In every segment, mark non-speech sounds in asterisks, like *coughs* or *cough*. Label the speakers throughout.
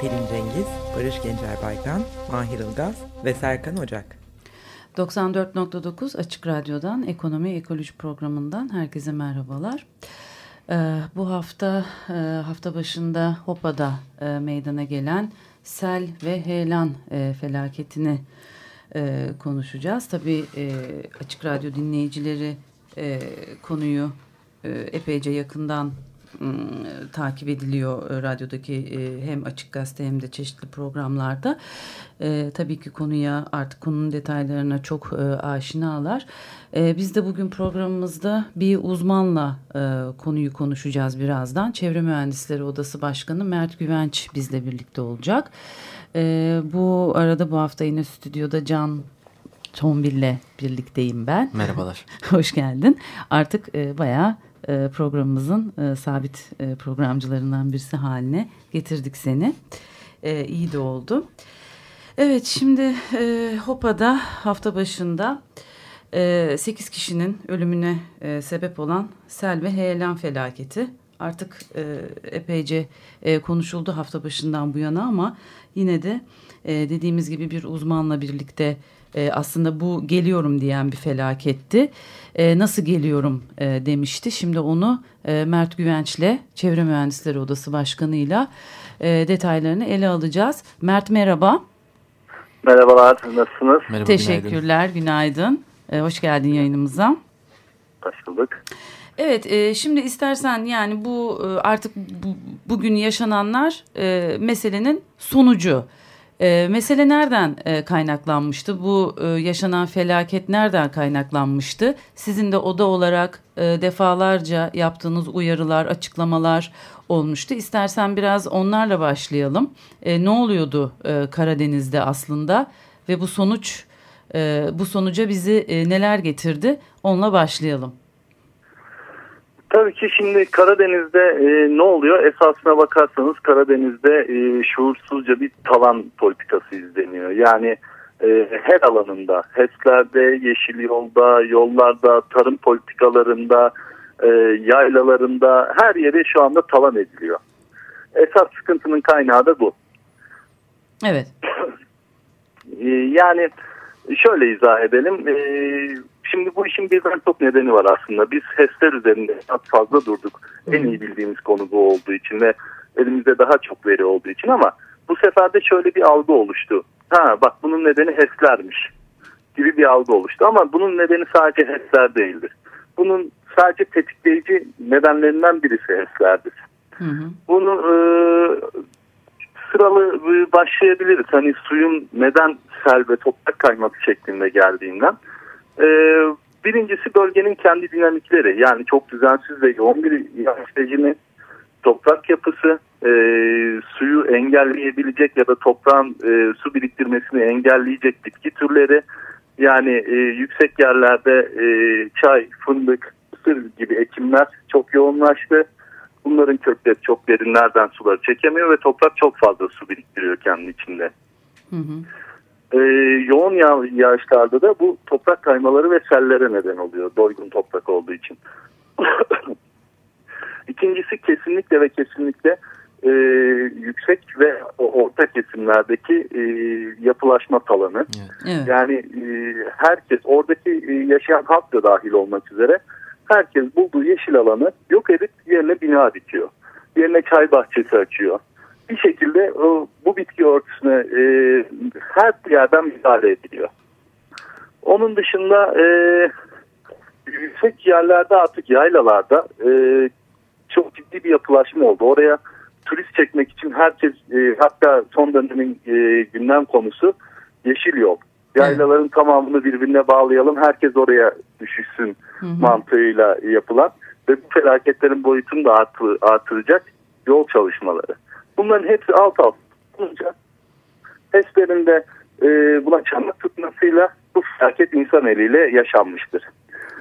Speaker 1: Pelin Cengiz, Barış Gencer Baykan, Mahir Ilgaz ve Serkan Ocak.
Speaker 2: 94.9 Açık Radyo'dan Ekonomi Ekoloji programından herkese merhabalar. Ee, bu hafta e, hafta başında Hopa'da e, meydana gelen sel ve heyelan e, felaketini konuşacağız. Tabii Açık Radyo dinleyicileri konuyu epeyce yakından takip ediliyor e, radyodaki e, hem Açık Gazete hem de çeşitli programlarda. E, tabii ki konuya artık konunun detaylarına çok e, aşinalar. E, biz de bugün programımızda bir uzmanla e, konuyu konuşacağız birazdan. Çevre Mühendisleri Odası Başkanı Mert Güvenç bizle birlikte olacak. E, bu arada bu hafta yine stüdyoda Can Tombil'le birlikteyim ben.
Speaker 3: Merhabalar. *laughs*
Speaker 2: Hoş geldin. Artık e, bayağı e, programımızın e, sabit e, programcılarından birisi haline getirdik seni. İyi de oldu. Evet şimdi Hopa'da hafta başında 8 kişinin ölümüne sebep olan sel ve heyelan felaketi artık epeyce konuşuldu hafta başından bu yana ama yine de dediğimiz gibi bir uzmanla birlikte e, aslında bu geliyorum diyen bir felaketti. E, nasıl geliyorum e, demişti. Şimdi onu e, Mert Güvenç'le Çevre Mühendisleri Odası Başkanı'yla e, detaylarını ele alacağız. Mert merhaba.
Speaker 4: Merhabalar, nasılsınız?
Speaker 2: Merhaba, Teşekkürler, günaydın. günaydın. E, hoş geldin yayınımıza.
Speaker 4: Hoş bulduk.
Speaker 2: Evet, e, şimdi istersen yani bu e, artık bu, bugün yaşananlar e, meselenin sonucu. E, mesele nereden e, kaynaklanmıştı? Bu e, yaşanan felaket nereden kaynaklanmıştı? Sizin de oda olarak e, defalarca yaptığınız uyarılar, açıklamalar olmuştu. İstersen biraz onlarla başlayalım. E, ne oluyordu e, Karadeniz'de aslında ve bu sonuç e, bu sonuca bizi e, neler getirdi? Onunla başlayalım.
Speaker 4: Tabii ki şimdi Karadeniz'de e, ne oluyor? Esasına bakarsanız Karadeniz'de e, şuursuzca bir talan politikası izleniyor. Yani e, her alanında, HES'lerde, yeşil yolda, yollarda, tarım politikalarında, e, yaylalarında her yere şu anda talan ediliyor. Esas sıkıntının kaynağı da bu.
Speaker 2: Evet. *coughs*
Speaker 4: e, yani şöyle izah edelim. E, Şimdi bu işin birden çok nedeni var aslında. Biz HES'ler üzerinde fazla durduk. En iyi bildiğimiz konu bu olduğu için ve elimizde daha çok veri olduğu için ama bu sefer de şöyle bir algı oluştu. Ha bak bunun nedeni HES'lermiş gibi bir algı oluştu ama bunun nedeni sadece HES'ler değildir. Bunun sadece tetikleyici nedenlerinden birisi HES'lerdir. Hı hı. Bunu e, sıralı başlayabiliriz. Hani suyun neden sel ve toprak kayması şeklinde geldiğinden. Ee, birincisi bölgenin kendi dinamikleri yani çok düzensiz ve yoğun bir yağış rejimi, toprak yapısı, e, suyu engelleyebilecek ya da toprağın e, su biriktirmesini engelleyecek bitki türleri yani e, yüksek yerlerde e, çay, fındık, mısır gibi ekimler çok yoğunlaştı. Bunların kökleri çok derinlerden suları çekemiyor ve toprak çok fazla su biriktiriyor kendi içinde. Hı hı e, yoğun yağ, yağışlarda da bu toprak kaymaları ve sellere neden oluyor doygun toprak olduğu için. *laughs* İkincisi kesinlikle ve kesinlikle e, yüksek ve orta kesimlerdeki e, yapılaşma talanı. Evet. Yani e, herkes oradaki e, yaşayan halk da dahil olmak üzere herkes bulduğu yeşil alanı yok edip yerine bina dikiyor. Yerine çay bahçesi açıyor bir şekilde o, bu bitki örtüsüne e, her yerden müdahale ediliyor. Onun dışında e, yüksek yerlerde artık yaylalarda e, çok ciddi bir yapılaşma oldu. Oraya turist çekmek için herkes e, hatta son dönemin e, gündem konusu yeşil yol. Yaylaların evet. tamamını birbirine bağlayalım herkes oraya düşüşsün hı hı. mantığıyla yapılan ve bu felaketlerin boyutunu da artır, artıracak yol çalışmaları. Bunların hepsi alt alt olunca HES'lerinde e, buna çamak tutması Dolayısıyla bu felaket insan eliyle yaşanmıştır.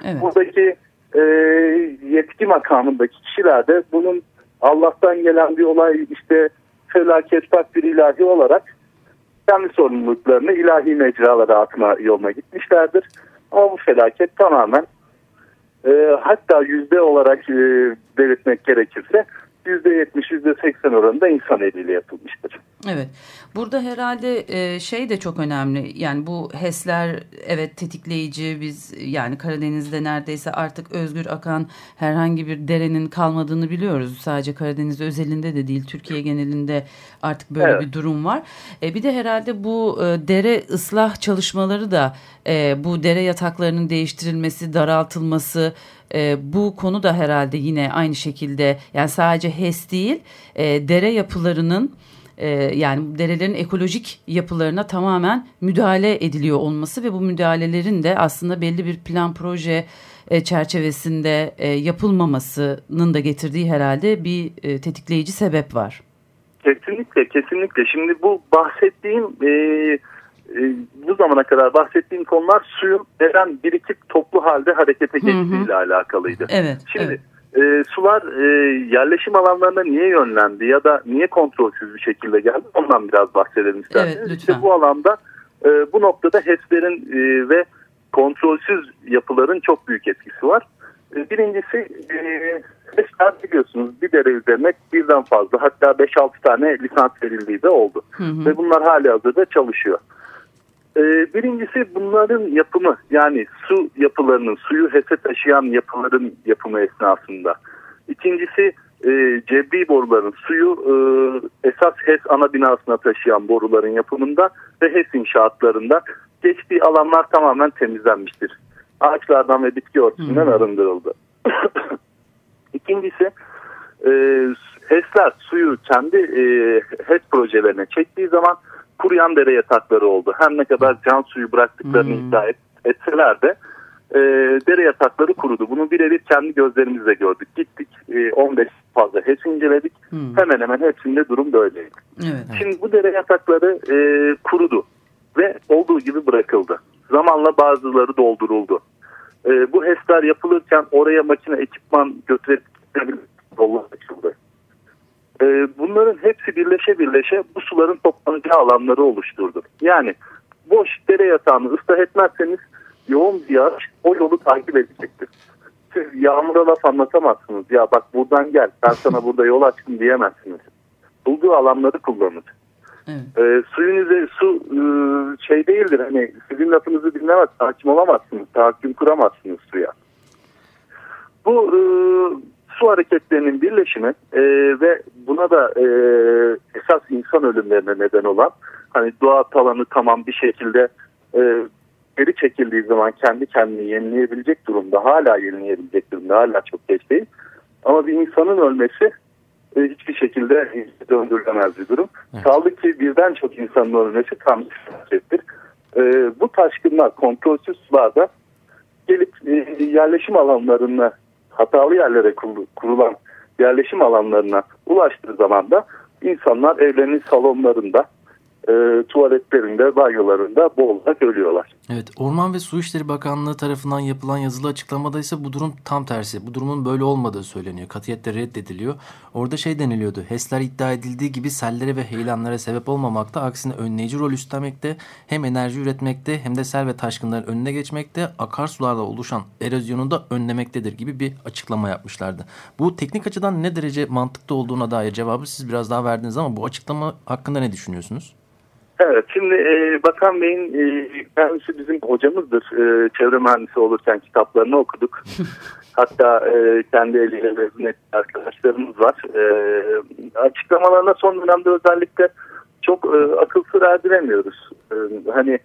Speaker 4: Evet. Buradaki e, yetki makamındaki kişiler de bunun Allah'tan gelen bir olay işte felaket takdir ilahi olarak kendi sorumluluklarını ilahi mecralara atma yoluna gitmişlerdir. Ama bu felaket tamamen e, hatta yüzde olarak e, belirtmek gerekirse %70, %80 oranında insan eliyle yapılmıştır.
Speaker 2: Evet. Burada herhalde e, şey de çok önemli. Yani bu HES'ler evet tetikleyici. Biz yani Karadeniz'de neredeyse artık özgür akan herhangi bir derenin kalmadığını biliyoruz. Sadece Karadeniz özelinde de değil. Türkiye genelinde artık böyle evet. bir durum var. E, bir de herhalde bu e, dere ıslah çalışmaları da bu dere yataklarının değiştirilmesi, daraltılması e, bu konu da herhalde yine aynı şekilde yani sadece HES değil e, dere yapılarının e, yani derelerin ekolojik yapılarına tamamen müdahale ediliyor olması ve bu müdahalelerin de aslında belli bir plan proje e, çerçevesinde e, yapılmamasının da getirdiği herhalde bir e, tetikleyici sebep var.
Speaker 4: Kesinlikle kesinlikle şimdi bu bahsettiğim e, e, bu zamana kadar bahsettiğim konular suyun neden birikip toplu halde harekete geçtiğiyle alakalıydı.
Speaker 2: Evet,
Speaker 4: Şimdi evet. E, sular e, yerleşim alanlarına niye yönlendi ya da niye kontrolsüz bir şekilde geldi ondan biraz bahsedelim isterseniz. Evet, lütfen. İşte bu alanda e, bu noktada HES'lerin e, ve kontrolsüz yapıların çok büyük etkisi var. E, birincisi e, HES'ler biliyorsunuz bir dere üzerine birden fazla hatta 5-6 tane lisans verildiği de oldu. Hı hı. Ve bunlar hali hazırda çalışıyor. Ee, birincisi bunların yapımı yani su yapılarının suyu HES'e taşıyan yapıların yapımı esnasında. İkincisi e, cebri boruların suyu e, esas HES ana binasına taşıyan boruların yapımında ve HES inşaatlarında geçtiği alanlar tamamen temizlenmiştir. Ağaçlardan ve bitki örtüsünden hmm. arındırıldı. *coughs* İkincisi e, HES'ler suyu kendi e, HES projelerine çektiği zaman kuruyan dere yatakları oldu. Her ne kadar can suyu bıraktıklarını hmm. iddia et, etseler de e, dere yatakları kurudu. Bunu birebir kendi gözlerimizle gördük. Gittik e, 15 fazla HES inceledik. Hmm. Hemen hemen hepsinde durum böyleydi. Evet, Şimdi bu dere yatakları e, kurudu ve olduğu gibi bırakıldı. Zamanla bazıları dolduruldu. E, bu HES'ler yapılırken oraya makine ekipman götürüp yollar açıldı. Ee, bunların hepsi birleşe birleşe bu suların toplanacağı alanları oluşturdu. Yani boş dere yatağını ıslah etmezseniz yoğun bir yağış o yolu takip edecektir. Siz yağmura laf anlatamazsınız. Ya bak buradan gel ben sana burada yol açtım diyemezsiniz. Bulduğu alanları kullanır. Evet. Ee, suyun üzeri su e, şey değildir hani sizin lafınızı dinlemez hakim olamazsınız tahakküm kuramazsınız suya. Bu e, su hareketlerinin birleşimi e, ve buna da e, esas insan ölümlerine neden olan hani doğa talanı tamam bir şekilde e, geri çekildiği zaman kendi kendini yenileyebilecek durumda hala yenileyebilecek durumda hala çok geç değil. Ama bir insanın ölmesi e, hiçbir şekilde döndürülemez bir durum. Evet. Kaldı ki birden çok insanın ölmesi tam bir e, bu taşkınlar kontrolsüz sularda gelip e, yerleşim alanlarına hatalı yerlere kurulan yerleşim alanlarına ulaştığı zaman da insanlar evlerinin salonlarında e, tuvaletlerinde, banyolarında boğularak ölüyorlar.
Speaker 3: Evet, Orman ve Su İşleri Bakanlığı tarafından yapılan yazılı açıklamada ise bu durum tam tersi. Bu durumun böyle olmadığı söyleniyor. Katiyetle reddediliyor. Orada şey deniliyordu. HES'ler iddia edildiği gibi sellere ve heyelanlara sebep olmamakta, aksine önleyici rol üstlenmekte, hem enerji üretmekte hem de sel ve taşkınların önüne geçmekte, akarsularda oluşan erozyonu da önlemektedir gibi bir açıklama yapmışlardı. Bu teknik açıdan ne derece mantıklı olduğuna dair cevabı siz biraz daha verdiniz ama bu açıklama hakkında ne düşünüyorsunuz?
Speaker 4: Evet, şimdi e, Bakan Bey'in e, kendisi bizim hocamızdır. E, çevre mühendisi olurken kitaplarını okuduk. *laughs* Hatta e, kendi eliyle mezun arkadaşlarımız var. E, açıklamalarına son dönemde özellikle çok e, akıl sır erdiremiyoruz. E, hani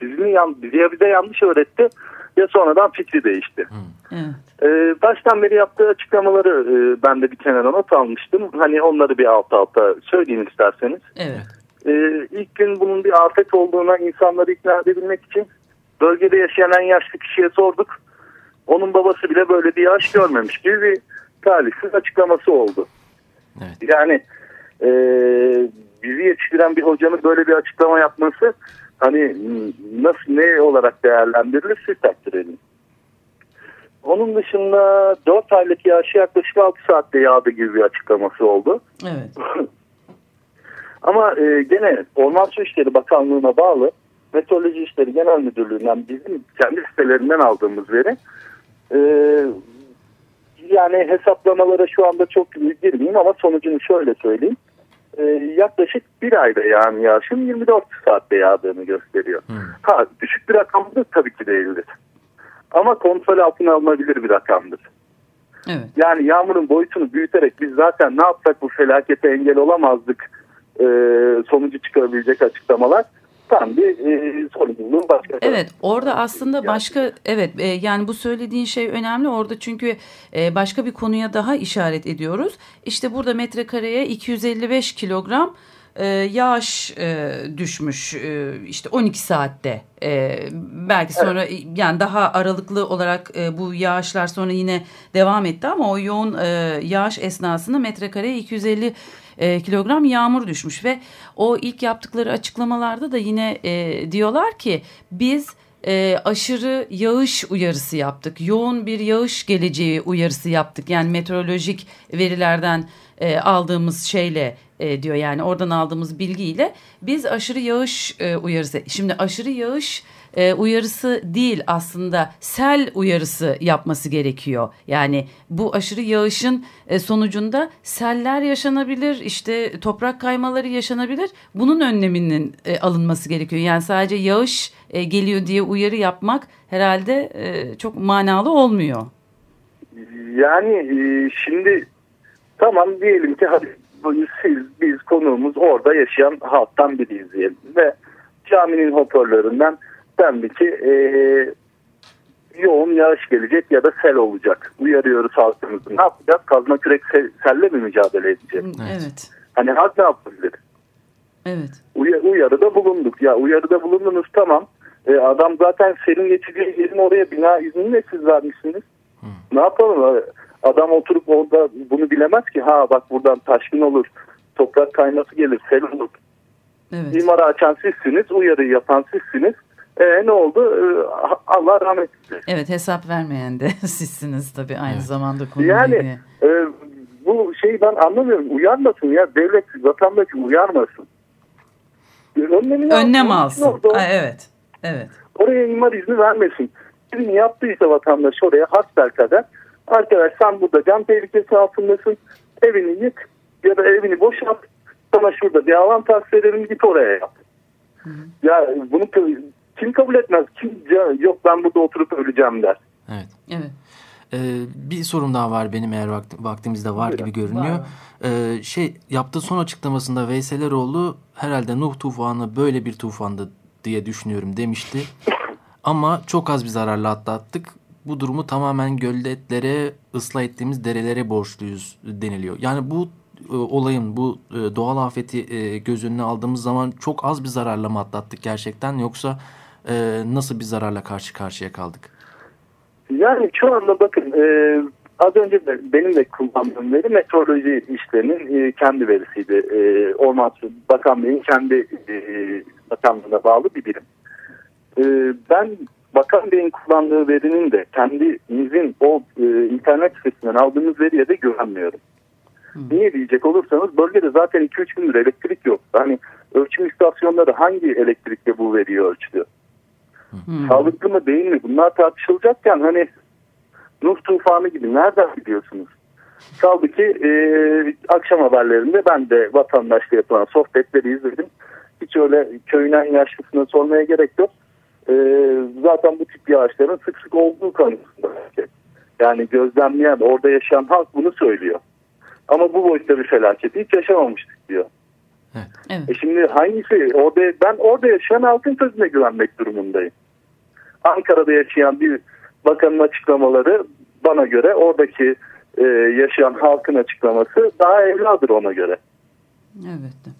Speaker 4: bizim yan, bize, bize yanlış öğretti ya sonradan fikri değişti. Evet. E, baştan beri yaptığı açıklamaları e, ben de bir kenara not almıştım. Hani onları bir alt alta söyleyeyim isterseniz.
Speaker 2: Evet.
Speaker 4: Ee, ilk gün bunun bir afet olduğuna insanları ikna edebilmek için bölgede yaşayan en yaşlı kişiye sorduk. Onun babası bile böyle bir yaş görmemiş gibi bir talihsiz açıklaması oldu. Evet. Yani e, bizi yetiştiren bir hocanın böyle bir açıklama yapması Hani nasıl ne olarak değerlendirilir siz takdir edin. Onun dışında 4 aylık yağışı yaklaşık 6 saatte yağdı gibi bir açıklaması oldu.
Speaker 2: Evet. *laughs*
Speaker 4: Ama e, gene Orman Su İşleri Bakanlığı'na bağlı Meteoroloji İşleri Genel Müdürlüğü'nden bizim kendi sitelerinden aldığımız veri e, yani hesaplamalara şu anda çok girmeyeyim ama sonucunu şöyle söyleyeyim. E, yaklaşık bir ayda yağan yağışın 24 saatte yağdığını gösteriyor. Hmm. Ha düşük bir rakamdır tabii ki değildir. Ama kontrol altına alınabilir bir rakamdır. Evet. Yani yağmurun boyutunu büyüterek biz zaten ne yapsak bu felakete engel olamazdık e, sonucu çıkarabilecek açıklamalar tam bir e, sorumluluğun başka.
Speaker 2: Evet orada aslında başka evet e, yani bu söylediğin şey önemli orada çünkü e, başka bir konuya daha işaret ediyoruz. İşte burada metrekareye 255 kilogram e, yağış e, düşmüş e, işte 12 saatte e, belki sonra evet. yani daha aralıklı olarak e, bu yağışlar sonra yine devam etti ama o yoğun e, yağış esnasında metrekareye 250 e, kilogram yağmur düşmüş ve o ilk yaptıkları açıklamalarda da yine e, diyorlar ki biz e, aşırı yağış uyarısı yaptık. Yoğun bir yağış geleceği uyarısı yaptık. Yani meteorolojik verilerden e, aldığımız şeyle e, diyor yani oradan aldığımız bilgiyle biz aşırı yağış e, uyarısı. Şimdi aşırı yağış e, uyarısı değil aslında sel uyarısı yapması gerekiyor. Yani bu aşırı yağışın e, sonucunda seller yaşanabilir, işte toprak kaymaları yaşanabilir. Bunun önleminin e, alınması gerekiyor. Yani sadece yağış e, geliyor diye uyarı yapmak herhalde e, çok manalı olmuyor.
Speaker 4: Yani e, şimdi tamam diyelim ki hadi siz biz konuğumuz orada yaşayan halktan biriyiz diyelim ve caminin hoparlöründen dendi ki e, yoğun yağış gelecek ya da sel olacak. Uyarıyoruz halkımızı. Ne yapacağız? Kazma kürek sel, selle mi mücadele edeceğiz?
Speaker 2: Evet.
Speaker 4: Hani halk ne yapabilir?
Speaker 2: Evet.
Speaker 4: Uy uyarıda bulunduk. Ya uyarıda bulundunuz tamam. E, adam zaten selin geçeceği yerin oraya bina iznini siz vermişsiniz. Hı. Ne yapalım? Adam oturup orada bunu bilemez ki. Ha bak buradan taşkın olur. Toprak kayması gelir. Sel olur. Evet. İmarı açan sizsiniz. Uyarıyı yapan sizsiniz. E, ne oldu? E, Allah rahmet eylesin.
Speaker 2: Evet hesap vermeyen de *laughs* sizsiniz tabii aynı evet. zamanda konuyla
Speaker 4: Yani e, bu şeyi ben anlamıyorum. Uyarmasın ya. Devlet vatandaşı uyarmasın.
Speaker 2: Önlemini Önlem alsın. Aa, evet. Evet.
Speaker 4: Oraya imar izni vermesin. Birini yaptıysa vatandaş oraya hasbel kadar arkadaş sen burada can tehlikesi altındasın. Evini yık ya da evini boşalt. Sana şurada bir avantaj verelim git oraya yap. Hı hı. Ya bunu kim kabul etmez? Kim yok ben burada oturup öleceğim der.
Speaker 3: Evet. Evet. Ee, bir sorum daha var benim eğer vaktim, vaktimizde var Buyurun. gibi görünüyor. Ee, şey yaptığı son açıklamasında Veysel Eroğlu herhalde Nuh tufanı böyle bir tufandı diye düşünüyorum demişti. *laughs* Ama çok az bir zararla atlattık. Bu durumu tamamen göldetlere, ıslah ettiğimiz derelere borçluyuz deniliyor. Yani bu e, olayın, bu e, doğal afeti e, göz önüne aldığımız zaman çok az bir zararla mı atlattık gerçekten yoksa e, nasıl bir zararla karşı karşıya kaldık?
Speaker 4: Yani şu anda bakın e, az önce de benim de kullandığım veri meteoroloji işlerinin e, kendi verisiydi. E, Orman Bakanlığı'nın kendi e, bakanlığına bağlı bir birim. E, ben Bakan Bey'in kullandığı verinin de kendimizin o e, internet sitesinden aldığımız veriye de güvenmiyorum. Hı. Niye diyecek olursanız bölgede zaten 2-3 gündür elektrik yok. Hani ölçüm istasyonları hangi elektrikle bu veriyi ölçtü? Hmm. Sağlıklı mı değil mi? Bunlar tartışılacakken hani Nuh tufanı gibi nereden biliyorsunuz? Kaldı ki e, akşam haberlerinde ben de vatandaşla yapılan sohbetleri izledim. Hiç öyle köyünen yaşlısına sormaya gerek yok. E, zaten bu tip yağışların sık sık olduğu konusunda. Yani gözlemleyen, orada yaşayan halk bunu söylüyor. Ama bu boyutta bir felaketi hiç yaşamamıştık diyor. Evet. E şimdi hangisi? Orada, ben orada yaşayan halkın sözüne güvenmek durumundayım. Ankara'da yaşayan bir bakanın açıklamaları bana göre oradaki e, yaşayan halkın açıklaması daha evladır ona göre.
Speaker 2: Evet.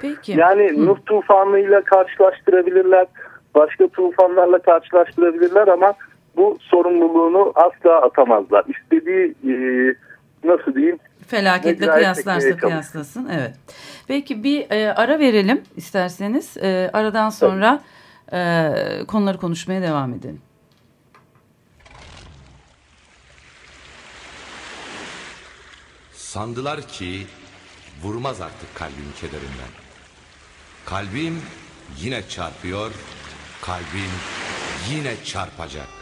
Speaker 2: Peki.
Speaker 4: Yani Hı. Nuh tufanıyla karşılaştırabilirler, başka tufanlarla karşılaştırabilirler ama bu sorumluluğunu asla atamazlar. İstediği e, nasıl diyeyim
Speaker 2: Felaketle kıyaslarsa kıyaslasın. Evet. Peki bir e, ara verelim isterseniz. E, aradan sonra e, konuları konuşmaya devam edelim.
Speaker 5: Sandılar ki vurmaz artık kalbim kederinden. Kalbim yine çarpıyor, kalbim yine çarpacak.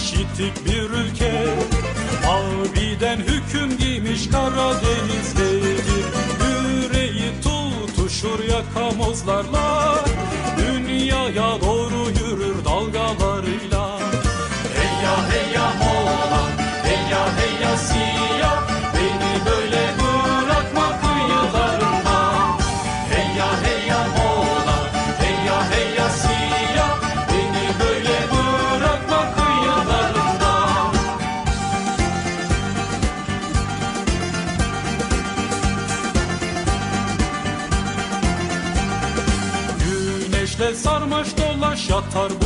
Speaker 6: Yitik bir ülke. Maviden hüküm giymiş Karadeniz'dedir Yüreği tutuşur yakamozlarla Dünyaya doğru yürür dalgalarıyla. Hey ya hey ya mola Hey ya hey ya siyah. Beni böyle tartar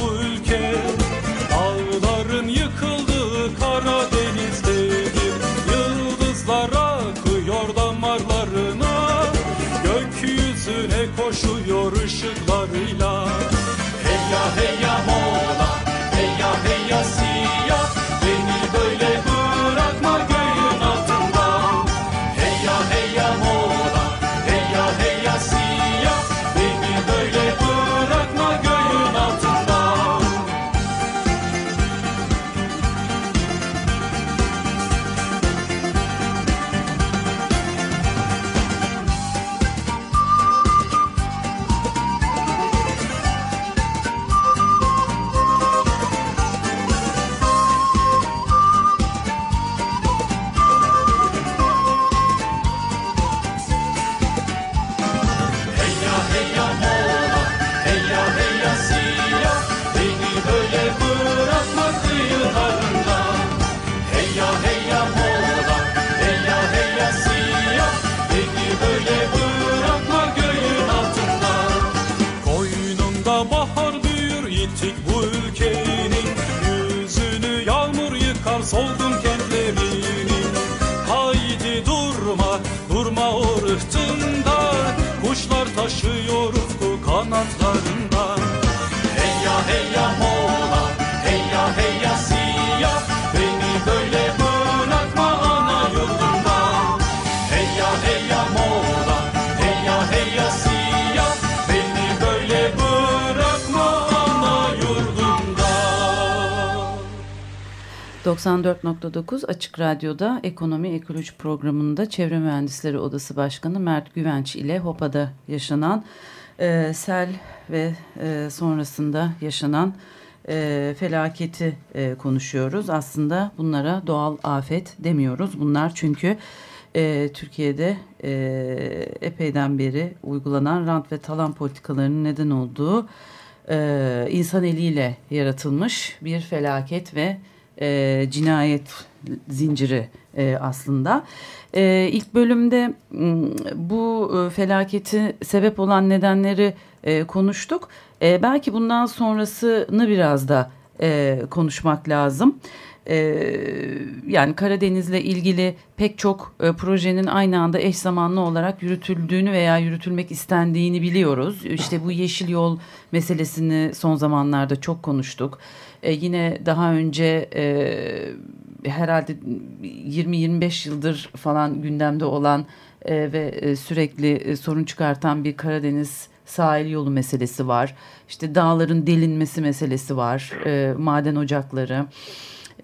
Speaker 6: ülkenin Yüzünü yağmur yıkar solgun kentlerinin Haydi durma, durma o rıhtında Kuşlar taşıyor
Speaker 2: 94.9 Açık Radyo'da Ekonomi Ekoloji Programı'nda Çevre Mühendisleri Odası Başkanı Mert Güvenç ile Hopa'da yaşanan e, sel ve e, sonrasında yaşanan e, felaketi e, konuşuyoruz. Aslında bunlara doğal afet demiyoruz. Bunlar çünkü e, Türkiye'de e, epeyden beri uygulanan rant ve talan politikalarının neden olduğu e, insan eliyle yaratılmış bir felaket ve e, cinayet zinciri e, aslında. E, ilk bölümde bu e, felaketi sebep olan nedenleri e, konuştuk. E, belki bundan sonrasını biraz da e, konuşmak lazım. E, yani Karadeniz'le ilgili pek çok e, projenin aynı anda eş zamanlı olarak yürütüldüğünü veya yürütülmek istendiğini biliyoruz. İşte bu yeşil yol meselesini son zamanlarda çok konuştuk. E, yine daha önce e, herhalde 20-25 yıldır falan gündemde olan e, ve e, sürekli e, sorun çıkartan bir Karadeniz sahil yolu meselesi var. İşte dağların delinmesi meselesi var. E, maden ocakları.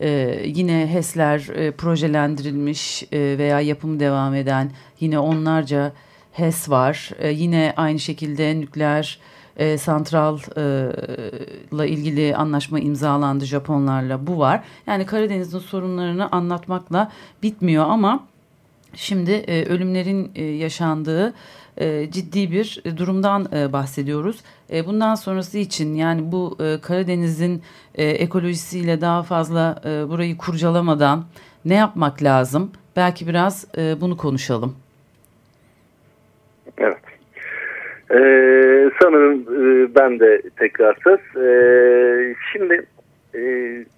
Speaker 2: Ee, yine HES'ler e, projelendirilmiş e, veya yapım devam eden yine onlarca HES var. E, yine aynı şekilde nükleer santralla e, ilgili anlaşma imzalandı Japonlarla bu var. Yani Karadeniz'in sorunlarını anlatmakla bitmiyor ama şimdi e, ölümlerin e, yaşandığı e, ciddi bir durumdan e, bahsediyoruz. E, bundan sonrası için yani bu e, Karadeniz'in e, ekolojisiyle daha fazla e, burayı kurcalamadan ne yapmak lazım? Belki biraz e, bunu konuşalım.
Speaker 4: Evet. Ee, sanırım e, ben de tekrar söz. Ee, şimdi e,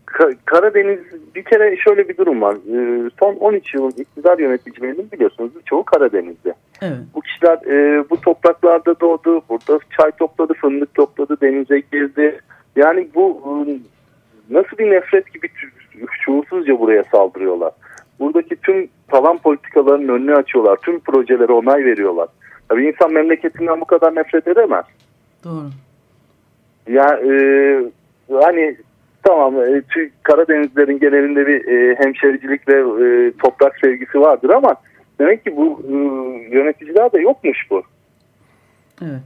Speaker 4: Ka Karadeniz bir kere şöyle bir durum var. Ee, son 13 yılın iktidar yöneticilerinin biliyorsunuz çoğu Karadeniz'de. Evet. Bu kişiler e, bu topraklarda doğdu. Burada çay topladı, fındık topladı, denize girdi. Yani bu e, nasıl bir nefret gibi şuursuzca buraya saldırıyorlar. Buradaki tüm talan politikalarının önünü açıyorlar. Tüm projelere onay veriyorlar. Tabii insan memleketinden bu kadar nefret edemez.
Speaker 2: Doğru.
Speaker 4: Ya e, hani tamam e, Karadenizlerin genelinde bir e, hemşericilik ve e, toprak sevgisi vardır ama demek ki bu e, yöneticiler de yokmuş bu.
Speaker 2: Evet.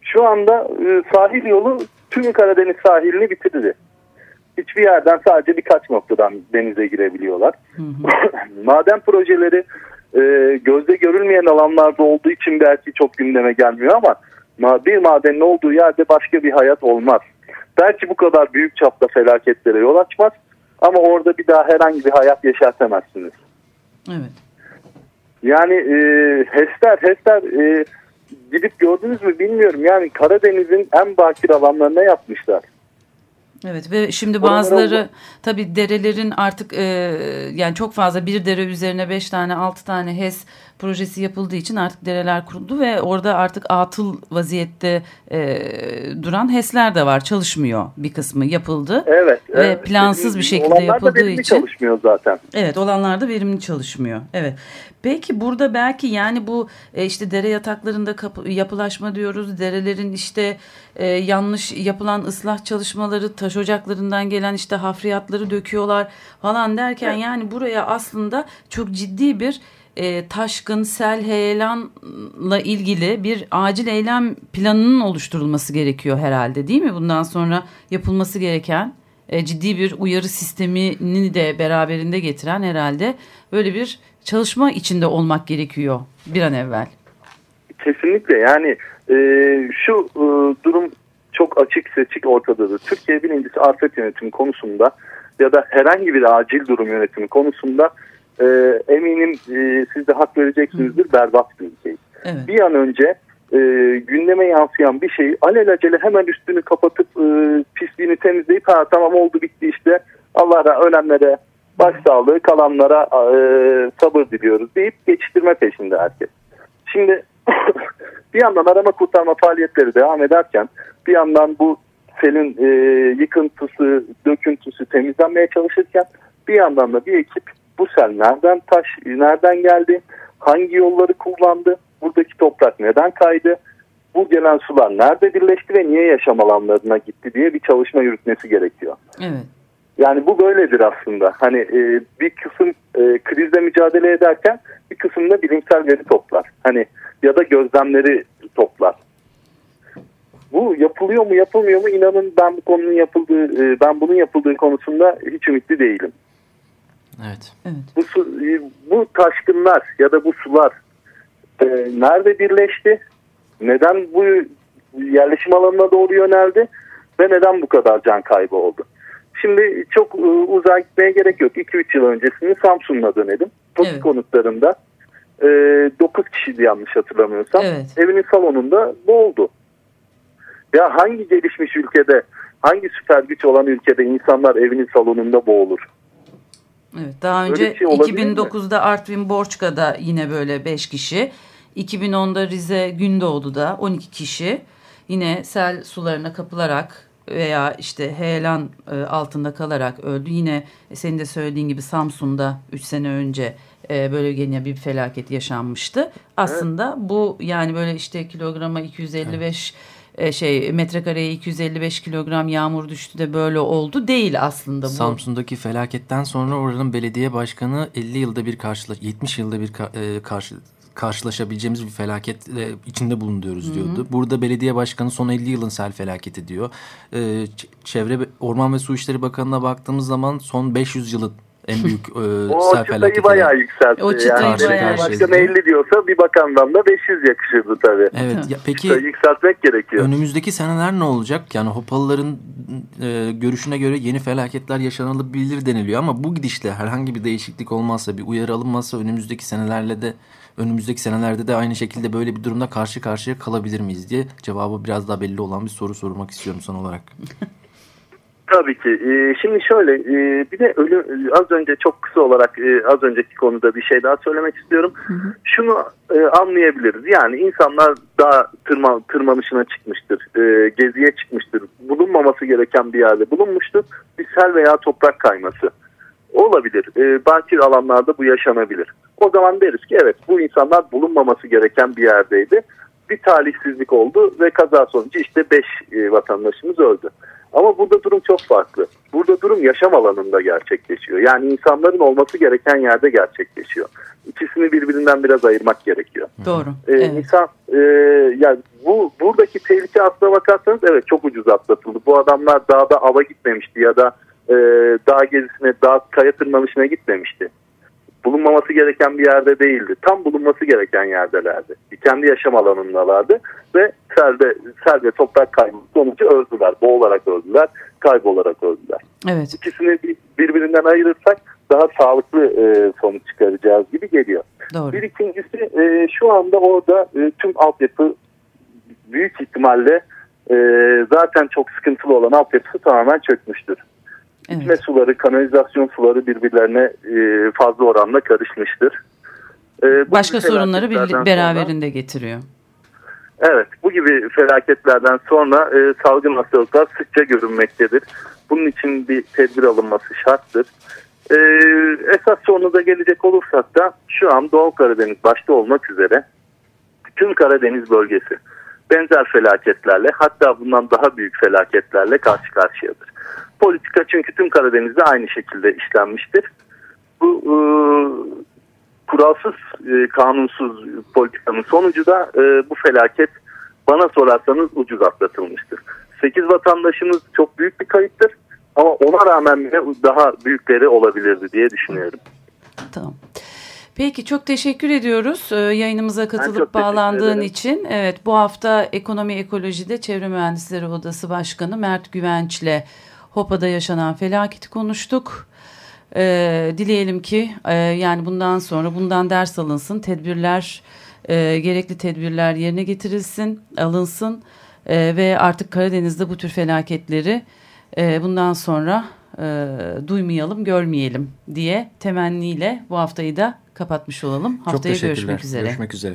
Speaker 4: Şu anda e, sahil yolu tüm Karadeniz sahilini bitirdi. Hiçbir yerden sadece birkaç noktadan denize girebiliyorlar. Hı hı. *laughs* Maden projeleri e, gözde görülmeyen alanlarda olduğu için belki çok gündeme gelmiyor ama bir madenin olduğu yerde başka bir hayat olmaz. Belki bu kadar büyük çapta felaketlere yol açmaz ama orada bir daha herhangi bir hayat yaşatamazsınız.
Speaker 2: Evet.
Speaker 4: Yani e, HES'ler, HES'ler e, gidip gördünüz mü bilmiyorum. Yani Karadeniz'in en bakir alanlarına yapmışlar.
Speaker 2: Evet ve şimdi bazıları tabi derelerin artık e, yani çok fazla bir dere üzerine beş tane altı tane HES projesi yapıldığı için artık dereler kuruldu ve orada artık atıl vaziyette e, duran HES'ler de var çalışmıyor bir kısmı yapıldı.
Speaker 4: Evet.
Speaker 2: Ve evet. plansız bir şekilde yapıldığı için.
Speaker 4: çalışmıyor zaten.
Speaker 2: Evet olanlar da verimli çalışmıyor. Evet. Peki burada belki yani bu e, işte dere yataklarında kapı, yapılaşma diyoruz. Derelerin işte e, yanlış yapılan ıslah çalışmaları taş ocaklarından gelen işte hafriyatları döküyorlar falan derken evet. yani buraya aslında çok ciddi bir e, taşkın, sel, heyelanla ilgili bir acil eylem planının oluşturulması gerekiyor herhalde değil mi? Bundan sonra yapılması gereken e, ciddi bir uyarı sistemini de beraberinde getiren herhalde böyle bir çalışma içinde olmak gerekiyor bir an evvel.
Speaker 4: Kesinlikle yani e, şu e, durum çok açık seçik ortadadır. Türkiye birincisi afet yönetimi konusunda ya da herhangi bir acil durum yönetimi konusunda e, eminim e, siz de hak vereceksinizdir berbat bir ülkeyiz. Evet. Bir an önce e, gündeme yansıyan bir şeyi alelacele hemen üstünü kapatıp e, pisliğini temizleyip ha tamam oldu bitti işte Allah'a ölenlere başsağlığı kalanlara e, sabır diliyoruz deyip geçiştirme peşinde herkes. Şimdi *coughs* bir yandan arama kurtarma faaliyetleri devam ederken bir yandan bu selin e, yıkıntısı, döküntüsü temizlenmeye çalışırken bir yandan da bir ekip bu sel nereden taş, nereden geldi, hangi yolları kullandı, buradaki toprak neden kaydı, bu gelen sular nerede birleşti ve niye yaşam alanlarına gitti diye bir çalışma yürütmesi gerekiyor.
Speaker 2: Evet.
Speaker 4: Yani bu böyledir aslında. Hani e, bir kısım e, krizle mücadele ederken bir kısımda bilimsel veri toplar. Hani ya da gözlemleri toplar. Bu yapılıyor mu yapılmıyor mu inanın ben bu konunun yapıldığı e, ben bunun yapıldığı konusunda hiç ümitli değilim.
Speaker 3: Evet.
Speaker 2: evet.
Speaker 4: Bu, su, e, bu taşkınlar ya da bu sular e, nerede birleşti? Neden bu yerleşim alanına doğru yöneldi? Ve neden bu kadar can kaybı oldu? Şimdi çok e, uzağa gitmeye gerek yok. 2-3 yıl öncesini Samsun'la dönelim. Post evet. konutlarında e, 9 kişiydi yanlış hatırlamıyorsam. Evet. Evinin salonunda boğuldu. Ya hangi gelişmiş ülkede, hangi süper güç olan ülkede insanlar evinin salonunda boğulur?
Speaker 2: Evet, daha önce şey 2009'da mi? Artvin Borçka'da yine böyle 5 kişi. 2010'da Rize Gündoğdu'da 12 kişi yine sel sularına kapılarak veya işte heyelan e, altında kalarak öldü. Yine senin de söylediğin gibi Samsun'da 3 sene önce böyle gene bir felaket yaşanmıştı. Aslında evet. bu yani böyle işte kilograma 255 evet e, şey metrekareye 255 kilogram yağmur düştü de böyle oldu değil aslında bu.
Speaker 3: Samsun'daki felaketten sonra oranın belediye başkanı 50 yılda bir karşılaş 70 yılda bir e, karşı karşılaşabileceğimiz bir felaketle içinde bulunuyoruz diyordu. Hı hı. Burada belediye başkanı son 50 yılın sel felaketi diyor. Ee, Çevre Orman ve Su İşleri Bakanı'na baktığımız zaman son 500 yılın en büyük e,
Speaker 4: o sel felaketi. O bayağı yükseltti. O çıtayı yani. bayağı Başkan 50 diyorsa bir bakandan da 500 yakışırdı tabii.
Speaker 3: Evet. Ya, peki
Speaker 4: çıtayı yükseltmek gerekiyor.
Speaker 3: Önümüzdeki seneler ne olacak? Yani Hopalıların e, görüşüne göre yeni felaketler yaşanabilir deniliyor ama bu gidişle herhangi bir değişiklik olmazsa bir uyarı alınmazsa önümüzdeki senelerle de önümüzdeki senelerde de aynı şekilde böyle bir durumda karşı karşıya kalabilir miyiz diye cevabı biraz daha belli olan bir soru sormak istiyorum son olarak. *laughs*
Speaker 4: Tabii ki. Ee, şimdi şöyle e, bir de ölü, az önce çok kısa olarak e, az önceki konuda bir şey daha söylemek istiyorum. Hı hı. Şunu e, anlayabiliriz. Yani insanlar daha tırma, tırmanışına çıkmıştır. Geziye çıkmıştır. Bulunmaması gereken bir yerde bulunmuştur. Bir sel veya toprak kayması olabilir. Bakir alanlarda bu yaşanabilir. O zaman deriz ki evet bu insanlar bulunmaması gereken bir yerdeydi. Bir talihsizlik oldu ve kaza sonucu işte 5 vatandaşımız öldü. Ama burada durum çok farklı. Burada durum yaşam alanında gerçekleşiyor. Yani insanların olması gereken yerde gerçekleşiyor. İkisini birbirinden biraz ayırmak gerekiyor.
Speaker 2: Doğru.
Speaker 4: Ee, evet. İnsan, e, yani bu buradaki tehlike aslına bakarsanız evet çok ucuz atlatıldı. Bu adamlar dağda ava gitmemişti ya da e, dağ gezisine, dağ kaya tırmanışına gitmemişti bulunmaması gereken bir yerde değildi. Tam bulunması gereken yerdelerdi. Kendi yaşam alanındalardı ve selde, sel ve toprak kaybı sonucu öldüler. Boğularak öldüler, kaybolarak öldüler.
Speaker 2: Evet.
Speaker 4: İkisini birbirinden ayırırsak daha sağlıklı e, sonuç çıkaracağız gibi geliyor.
Speaker 2: Doğru.
Speaker 4: Bir ikincisi e, şu anda orada e, tüm altyapı büyük ihtimalle e, zaten çok sıkıntılı olan altyapısı tamamen çökmüştür. Evet. İçme suları, kanalizasyon suları birbirlerine e, fazla oranla karışmıştır.
Speaker 2: E, Başka sorunları bir, beraberinde sonra, getiriyor.
Speaker 4: Evet, bu gibi felaketlerden sonra e, salgın hastalıklar sıkça görünmektedir. Bunun için bir tedbir alınması şarttır. E, esas sorunu da gelecek olursak da şu an Doğu Karadeniz başta olmak üzere tüm Karadeniz bölgesi benzer felaketlerle hatta bundan daha büyük felaketlerle karşı karşıyadır. Politika çünkü tüm Karadeniz'de aynı şekilde işlenmiştir. Bu e, kuralsız, e, kanunsuz politikanın sonucu da e, bu felaket bana sorarsanız ucuz atlatılmıştır. 8 vatandaşımız çok büyük bir kayıptır ama ona rağmen bile daha büyükleri olabilirdi diye düşünüyorum.
Speaker 2: Tamam. Peki çok teşekkür ediyoruz e, yayınımıza katılıp bağlandığın için. Evet bu hafta Ekonomi Ekoloji'de Çevre Mühendisleri Odası Başkanı Mert Güvenç'le Hopa'da yaşanan felaketi konuştuk. E, dileyelim ki e, yani bundan sonra bundan ders alınsın, tedbirler e, gerekli tedbirler yerine getirilsin, alınsın e, ve artık Karadeniz'de bu tür felaketleri e, bundan sonra e, duymayalım, görmeyelim diye temenniyle bu haftayı da kapatmış olalım. Haftaya görüşmek üzere.
Speaker 3: Görüşmek üzere.